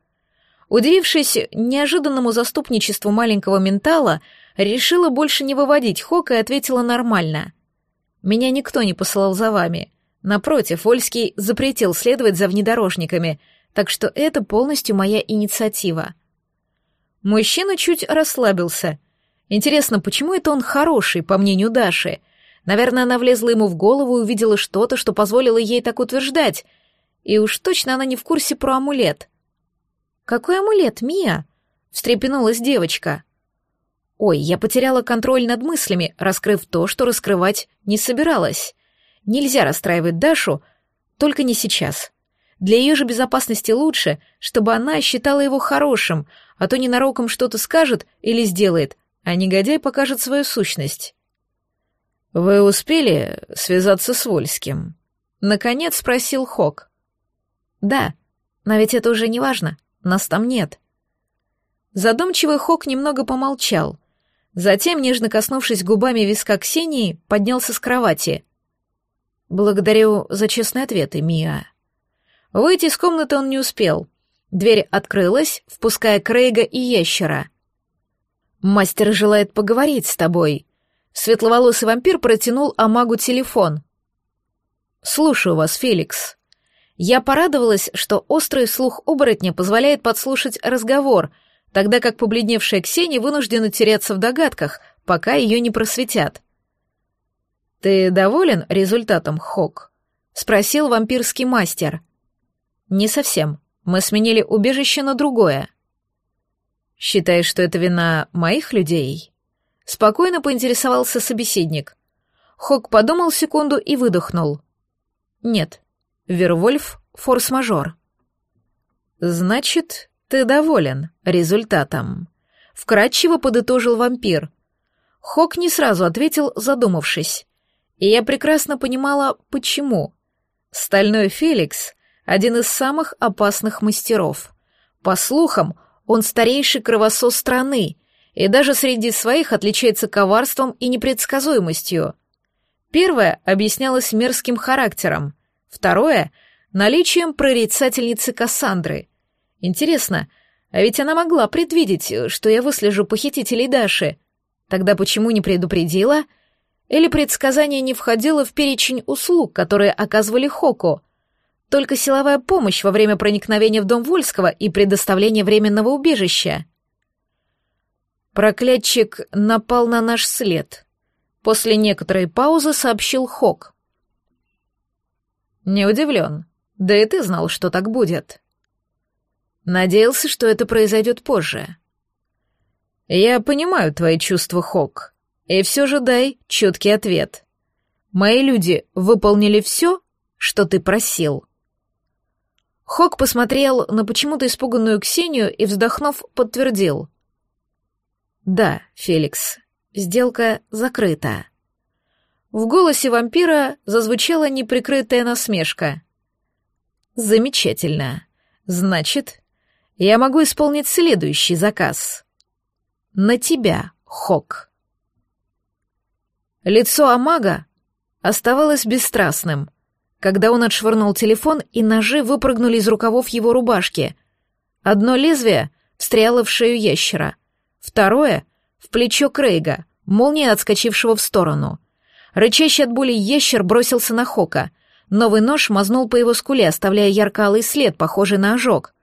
Удивившись неожиданному заступничеству маленького ментала, решила больше не выводить Хока и ответила нормально. Меня никто не посылал за вами. Напротив, Вольский запретил следовать за внедорожниками, так что это полностью моя инициатива. Мужчина чуть расслабился. Интересно, почему это он хороший, по мнению Даши? Наверное, она влезла ему в голову и увидела что-то, что позволило ей так утверждать. И уж точно она не в курсе про амулет. «Какой амулет, Мия?» — встрепенулась девочка. Ой, я потеряла контроль над мыслями, раскрыв то, что раскрывать не собиралась. Нельзя расстраивать Дашу, только не сейчас. Для ее же безопасности лучше, чтобы она считала его хорошим, а то ненароком что-то скажет или сделает, а негодяй покажет свою сущность. «Вы успели связаться с Вольским?» — наконец спросил Хок. «Да, но ведь это уже не важно, нас там нет». Задумчивый Хок немного помолчал, затем, нежно коснувшись губами виска Ксении, поднялся с кровати. «Благодарю за честный ответ, Мия». Выйти из комнаты он не успел. Дверь открылась, впуская Крейга и ящера. «Мастер желает поговорить с тобой». Светловолосый вампир протянул Амагу телефон. «Слушаю вас, Феликс». Я порадовалась, что острый слух оборотня позволяет подслушать разговор, тогда как побледневшая Ксения вынуждена теряться в догадках, пока ее не просветят. «Ты доволен результатом, Хок?» — спросил вампирский мастер. «Не совсем. Мы сменили убежище на другое». «Считаешь, что это вина моих людей?» Спокойно поинтересовался собеседник. Хок подумал секунду и выдохнул. «Нет. Вервольф — форс-мажор». «Значит, ты доволен результатом», — вкратчиво подытожил вампир. Хок не сразу ответил, задумавшись. И я прекрасно понимала, почему. Стальной Феликс один из самых опасных мастеров. По слухам, он старейший кровосос страны, и даже среди своих отличается коварством и непредсказуемостью. Первое объяснялось мерзким характером, второе — наличием прорицательницы Кассандры. Интересно, а ведь она могла предвидеть, что я выслежу похитителей Даши. Тогда почему не предупредила? Или предсказание не входило в перечень услуг, которые оказывали Хоку? только силовая помощь во время проникновения в дом Вольского и предоставления временного убежища. Проклятчик напал на наш след. После некоторой паузы сообщил Хок. Не удивлен. Да и ты знал, что так будет. Надеялся, что это произойдет позже. Я понимаю твои чувства, Хок. И все же дай четкий ответ. Мои люди выполнили все, что ты просил. Хок посмотрел на почему-то испуганную Ксению и, вздохнув, подтвердил. «Да, Феликс, сделка закрыта». В голосе вампира зазвучала неприкрытая насмешка. «Замечательно. Значит, я могу исполнить следующий заказ. На тебя, Хок». Лицо Амага оставалось бесстрастным — когда он отшвырнул телефон, и ножи выпрыгнули из рукавов его рубашки. Одно лезвие встряло в шею ящера, второе — в плечо Крейга, молния отскочившего в сторону. Рычащий от боли ящер бросился на Хока. Новый нож мазнул по его скуле, оставляя ярко-алый след, похожий на ожог.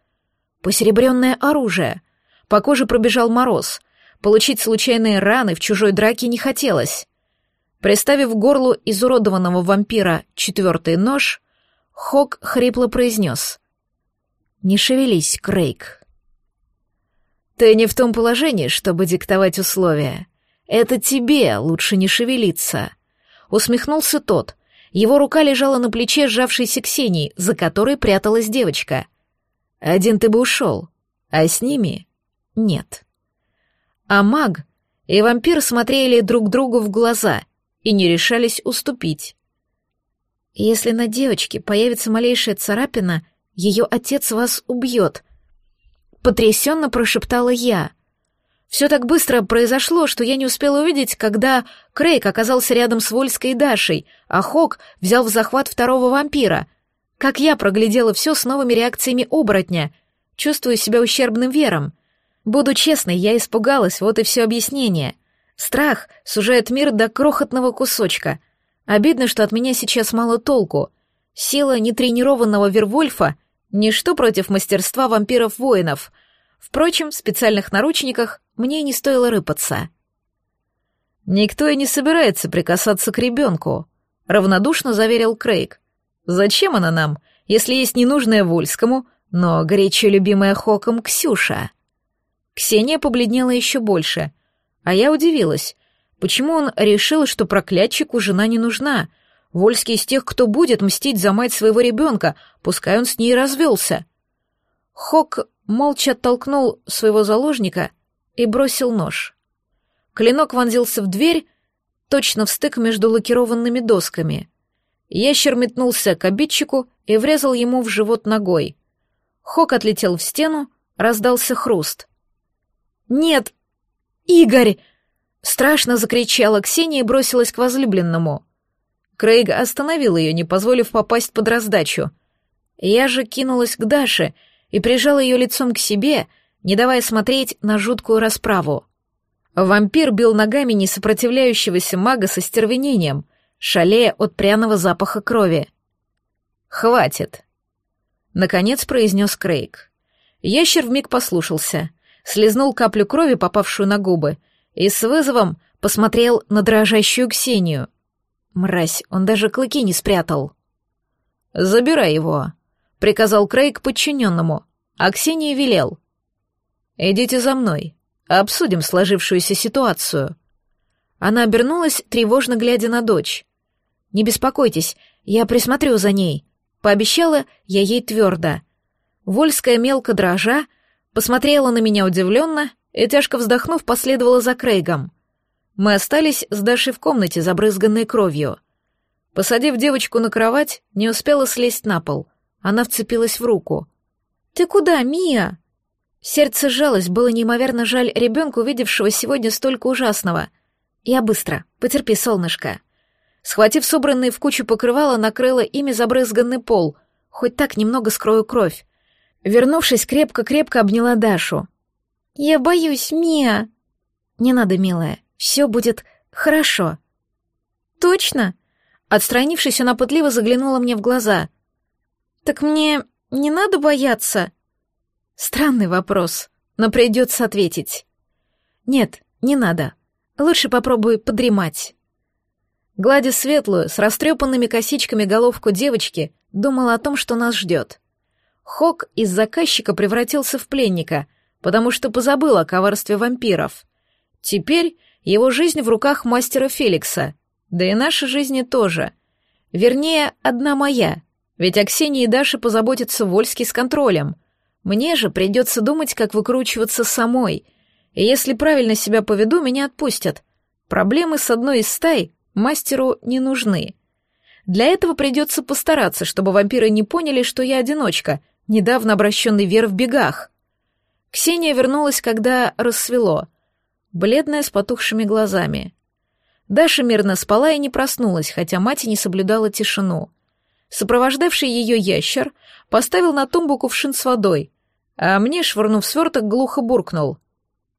Посеребренное оружие. По коже пробежал мороз. Получить случайные раны в чужой драке не хотелось. Приставив к горлу изуродованного вампира четвертый нож, Хок хрипло произнес. «Не шевелись, Крейг». «Ты не в том положении, чтобы диктовать условия. Это тебе лучше не шевелиться», — усмехнулся тот. Его рука лежала на плече сжавшейся Ксении, за которой пряталась девочка. «Один ты бы ушел, а с ними — нет». А маг и вампир смотрели друг другу в глаза — и не решались уступить. «Если на девочке появится малейшая царапина, ее отец вас убьет», — потрясенно прошептала я. Все так быстро произошло, что я не успела увидеть, когда Крейг оказался рядом с Вольской и Дашей, а Хок взял в захват второго вампира. Как я проглядела все с новыми реакциями оборотня, чувствую себя ущербным вером. Буду честной, я испугалась, вот и все объяснение — Страх сужает мир до крохотного кусочка. Обидно, что от меня сейчас мало толку. Сила нетренированного Вервольфа — ничто против мастерства вампиров-воинов. Впрочем, в специальных наручниках мне не стоило рыпаться. «Никто и не собирается прикасаться к ребенку», — равнодушно заверил Крейг. «Зачем она нам, если есть ненужная Вольскому, но горячо любимая Хоком Ксюша?» Ксения побледнела еще больше — а я удивилась, почему он решил, что проклятчику жена не нужна. Вольский из тех, кто будет мстить за мать своего ребенка, пускай он с ней развелся. Хок молча оттолкнул своего заложника и бросил нож. Клинок вонзился в дверь, точно в стык между лакированными досками. Ящер метнулся к обидчику и врезал ему в живот ногой. Хок отлетел в стену, раздался хруст. «Нет! Игорь!» Страшно закричала Ксения и бросилась к возлюбленному. Крейг остановил ее, не позволив попасть под раздачу. Я же кинулась к Даше и прижала ее лицом к себе, не давая смотреть на жуткую расправу. Вампир бил ногами несопротивляющегося мага со стервенением, шалея от пряного запаха крови. «Хватит!» — наконец произнес Крейг. Ящер вмиг послушался, слезнул каплю крови, попавшую на губы, и с вызовом посмотрел на дрожащую Ксению. Мразь, он даже клыки не спрятал. «Забирай его», — приказал Крейг подчиненному, а Ксении велел. «Идите за мной, обсудим сложившуюся ситуацию». Она обернулась, тревожно глядя на дочь. «Не беспокойтесь, я присмотрю за ней», — пообещала я ей твердо. Вольская мелко дрожа посмотрела на меня удивленно и, тяжко вздохнув, последовала за Крейгом. Мы остались с Дашей в комнате, забрызганной кровью. Посадив девочку на кровать, не успела слезть на пол. Она вцепилась в руку. «Ты куда, Мия?» Сердце сжалось, было неимоверно жаль ребенка, увидевшего сегодня столько ужасного. «Я быстро. Потерпи, солнышко». Схватив собранные в кучу покрывала, накрыла ими забрызганный пол. Хоть так немного скрою кровь. Вернувшись, крепко-крепко обняла Дашу. «Я боюсь, Мия!» «Не надо, милая, все будет хорошо». «Точно?» Отстранившись, она пытливо заглянула мне в глаза. «Так мне не надо бояться?» Странный вопрос, но придется ответить. «Нет, не надо. Лучше попробуй подремать». Гладя светлую, с растрепанными косичками головку девочки, думала о том, что нас ждет. Хок из заказчика превратился в пленника, потому что позабыл о коварстве вампиров. Теперь его жизнь в руках мастера Феликса, да и наши жизни тоже. Вернее, одна моя, ведь о Ксении и Даше позаботится Вольский с контролем. Мне же придется думать, как выкручиваться самой. И если правильно себя поведу, меня отпустят. Проблемы с одной из стай мастеру не нужны. Для этого придется постараться, чтобы вампиры не поняли, что я одиночка — недавно обращенный Вер в бегах. Ксения вернулась, когда рассвело, бледная с потухшими глазами. Даша мирно спала и не проснулась, хотя мать не соблюдала тишину. Сопровождавший ее ящер поставил на тумбу кувшин с водой, а мне, швырнув сверток, глухо буркнул.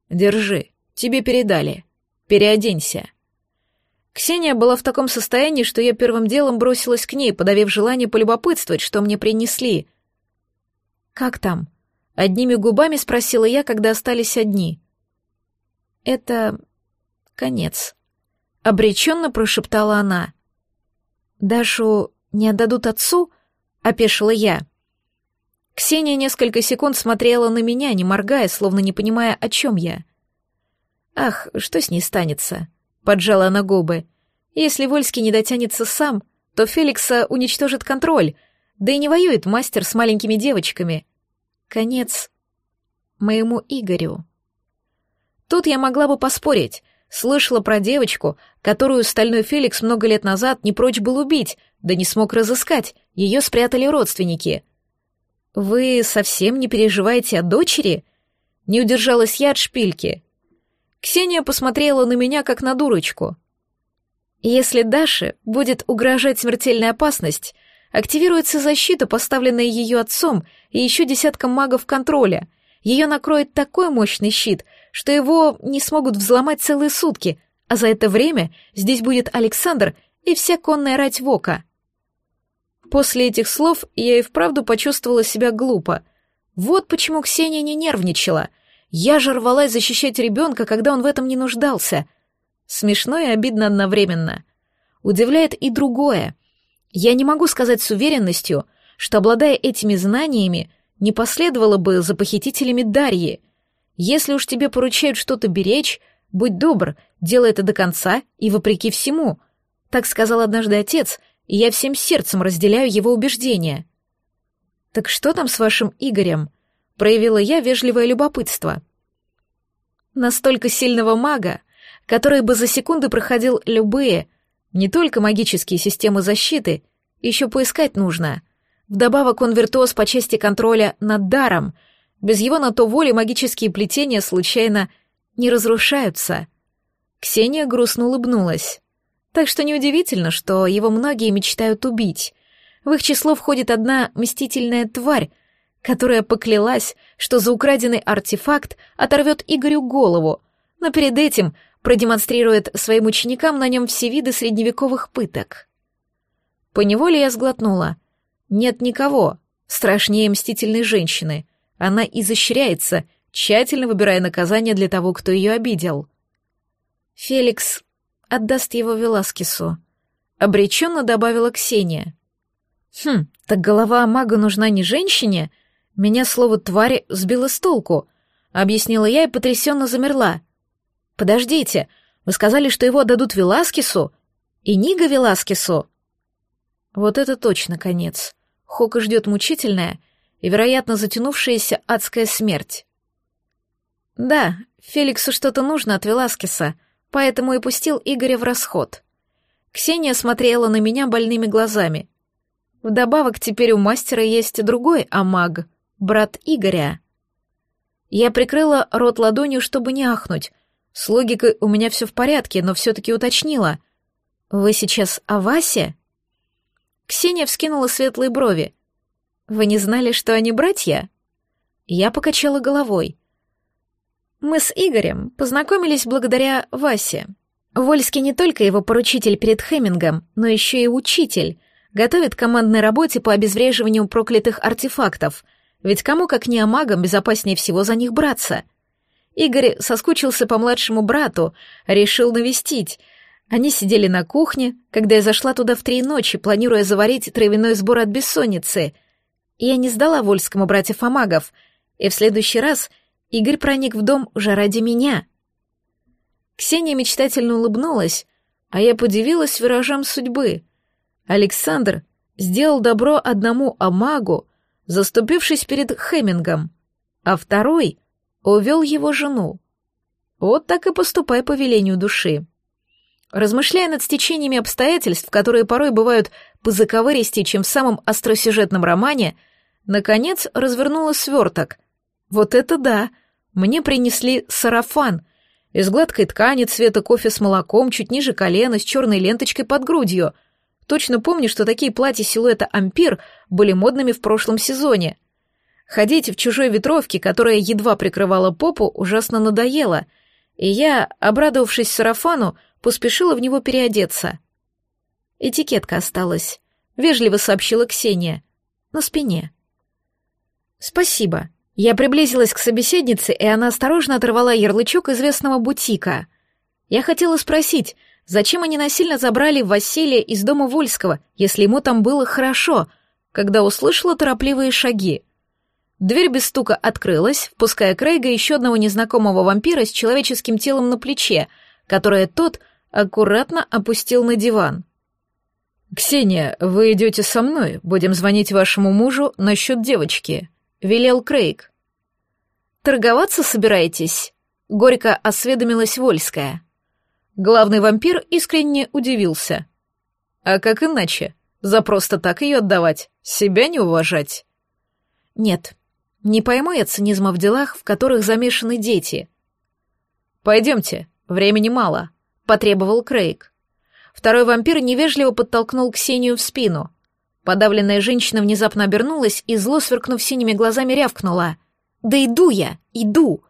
«Держи, тебе передали. Переоденься». Ксения была в таком состоянии, что я первым делом бросилась к ней, подавив желание полюбопытствовать, что мне принесли. «Как там?» — одними губами спросила я, когда остались одни. «Это... конец», — обреченно прошептала она. «Дашу не отдадут отцу?» — опешила я. Ксения несколько секунд смотрела на меня, не моргая, словно не понимая, о чем я. «Ах, что с ней станется?» — поджала она губы. «Если Вольский не дотянется сам, то Феликса уничтожит контроль, да и не воюет мастер с маленькими девочками. Конец моему Игорю. Тут я могла бы поспорить. Слышала про девочку, которую стальной Феликс много лет назад не прочь был убить, да не смог разыскать, ее спрятали родственники. «Вы совсем не переживаете о дочери?» Не удержалась я от шпильки. Ксения посмотрела на меня, как на дурочку. «Если Даше будет угрожать смертельная опасность, Активируется защита, поставленная ее отцом и еще десятком магов контроля. Ее накроет такой мощный щит, что его не смогут взломать целые сутки, а за это время здесь будет Александр и вся конная рать Вока. После этих слов я и вправду почувствовала себя глупо. Вот почему Ксения не нервничала. Я же рвалась защищать ребенка, когда он в этом не нуждался. Смешно и обидно одновременно. Удивляет и другое — я не могу сказать с уверенностью, что, обладая этими знаниями, не последовало бы за похитителями Дарьи. Если уж тебе поручают что-то беречь, будь добр, делай это до конца и вопреки всему. Так сказал однажды отец, и я всем сердцем разделяю его убеждения. «Так что там с вашим Игорем?» — проявила я вежливое любопытство. Настолько сильного мага, который бы за секунды проходил любые, не только магические системы защиты, еще поискать нужно. Вдобавок он виртуоз по части контроля над даром. Без его на то воли магические плетения случайно не разрушаются. Ксения грустно улыбнулась. Так что неудивительно, что его многие мечтают убить. В их число входит одна мстительная тварь, которая поклялась, что за украденный артефакт оторвет Игорю голову, но перед этим продемонстрирует своим ученикам на нем все виды средневековых пыток. Поневоле я сглотнула. Нет никого страшнее мстительной женщины. Она изощряется, тщательно выбирая наказание для того, кто ее обидел. Феликс отдаст его Веласкесу. Обреченно добавила Ксения. Хм, так голова мага нужна не женщине? Меня слово «твари» сбило с толку, объяснила я и потрясенно замерла. Подождите, вы сказали, что его отдадут Веласкесу? И Нига Веласкесу? Вот это точно конец. Хока ждет мучительная и, вероятно, затянувшаяся адская смерть. Да, Феликсу что-то нужно от Веласкеса, поэтому и пустил Игоря в расход. Ксения смотрела на меня больными глазами. Вдобавок теперь у мастера есть другой амаг, брат Игоря. Я прикрыла рот ладонью, чтобы не ахнуть. С логикой у меня все в порядке, но все-таки уточнила. «Вы сейчас о Васе?» Ксения вскинула светлые брови. «Вы не знали, что они братья?» Я покачала головой. Мы с Игорем познакомились благодаря Васе. Вольский не только его поручитель перед Хемингом, но еще и учитель. Готовит командной работе по обезвреживанию проклятых артефактов. Ведь кому, как не амагам, безопаснее всего за них браться? Игорь соскучился по младшему брату, решил навестить. Они сидели на кухне, когда я зашла туда в три ночи, планируя заварить травяной сбор от бессонницы. Я не сдала Вольскому братьев-амагов, и в следующий раз — Игорь проник в дом уже ради меня. Ксения мечтательно улыбнулась, а я подивилась виражам судьбы. Александр сделал добро одному Амагу, заступившись перед Хемингом, а второй увел его жену. Вот так и поступай по велению души. Размышляя над стечениями обстоятельств, которые порой бывают позаковыристее, чем в самом остросюжетном романе, наконец развернула сверток. Вот это да! Мне принесли сарафан из гладкой ткани цвета кофе с молоком, чуть ниже колена, с черной ленточкой под грудью. Точно помню, что такие платья силуэта ампир были модными в прошлом сезоне. Ходить в чужой ветровке, которая едва прикрывала попу, ужасно надоело, и я, обрадовавшись сарафану, поспешила в него переодеться. Этикетка осталась, вежливо сообщила Ксения, на спине. «Спасибо», я приблизилась к собеседнице, и она осторожно оторвала ярлычок известного бутика. Я хотела спросить, зачем они насильно забрали Василия из дома Вольского, если ему там было хорошо, когда услышала торопливые шаги. Дверь без стука открылась, впуская Крейга еще одного незнакомого вампира с человеческим телом на плече, которое тот аккуратно опустил на диван. «Ксения, вы идете со мной, будем звонить вашему мужу насчет девочки», велел Крейг. «Торговаться собираетесь?» — горько осведомилась Вольская. Главный вампир искренне удивился. «А как иначе? За просто так ее отдавать? Себя не уважать?» «Нет, не пойму я цинизма в делах, в которых замешаны дети». «Пойдемте, времени мало», — потребовал Крейг. Второй вампир невежливо подтолкнул Ксению в спину. Подавленная женщина внезапно обернулась и, зло сверкнув синими глазами, рявкнула. «Да иду я, иду!»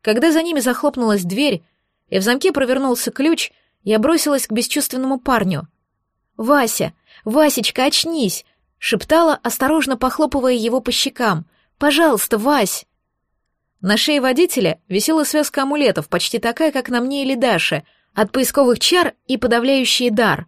Когда за ними захлопнулась дверь, и в замке провернулся ключ, я бросилась к бесчувственному парню. «Вася! Васечка, очнись!» — шептала, осторожно похлопывая его по щекам. «Пожалуйста, Вась!» На шее водителя висела связка амулетов, почти такая, как на мне или Даше, от поисковых чар и подавляющий дар.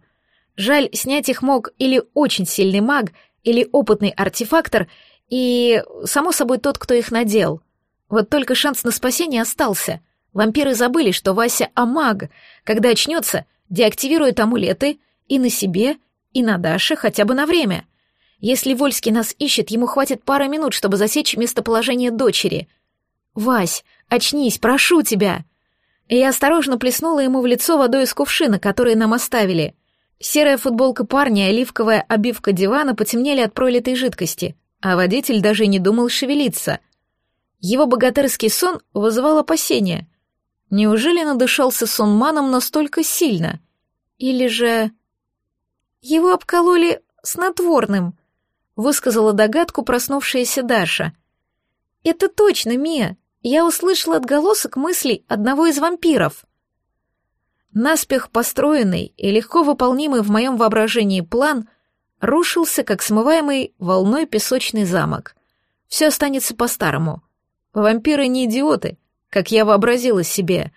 Жаль, снять их мог или очень сильный маг, или опытный артефактор, и, само собой, тот, кто их надел. Вот только шанс на спасение остался. Вампиры забыли, что Вася амаг. Когда очнется, деактивирует амулеты и на себе, и на Даше хотя бы на время. Если Вольский нас ищет, ему хватит пары минут, чтобы засечь местоположение дочери. «Вась, очнись, прошу тебя!» Я осторожно плеснула ему в лицо водой из кувшина, который нам оставили. Серая футболка парня и оливковая обивка дивана потемнели от пролитой жидкости, а водитель даже не думал шевелиться. Его богатырский сон вызывал опасения. Неужели надышался сонманом настолько сильно? Или же... Его обкололи снотворным, высказала догадку проснувшаяся Даша. Это точно, Мия. Я услышала отголосок мыслей одного из вампиров. Наспех построенный и легко выполнимый в моем воображении план рушился, как смываемый волной песочный замок. Все останется по-старому. Вампиры не идиоты, как я вообразила себе.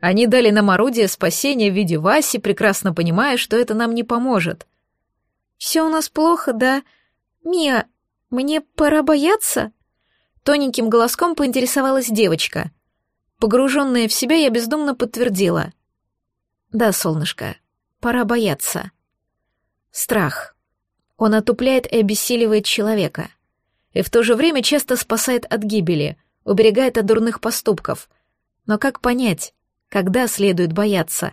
Они дали нам орудие спасения в виде Васи, прекрасно понимая, что это нам не поможет. «Все у нас плохо, да? Мия, мне пора бояться?» Тоненьким голоском поинтересовалась девочка. Погруженная в себя, я бездумно подтвердила. «Да, солнышко, пора бояться». Страх. Он отупляет и обессиливает человека. И в то же время часто спасает от гибели — уберегает от дурных поступков. Но как понять, когда следует бояться,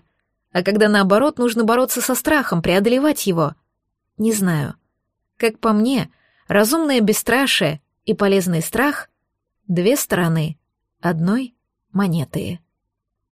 а когда наоборот нужно бороться со страхом, преодолевать его? Не знаю. Как по мне, разумное бесстрашие и полезный страх — две стороны одной монеты.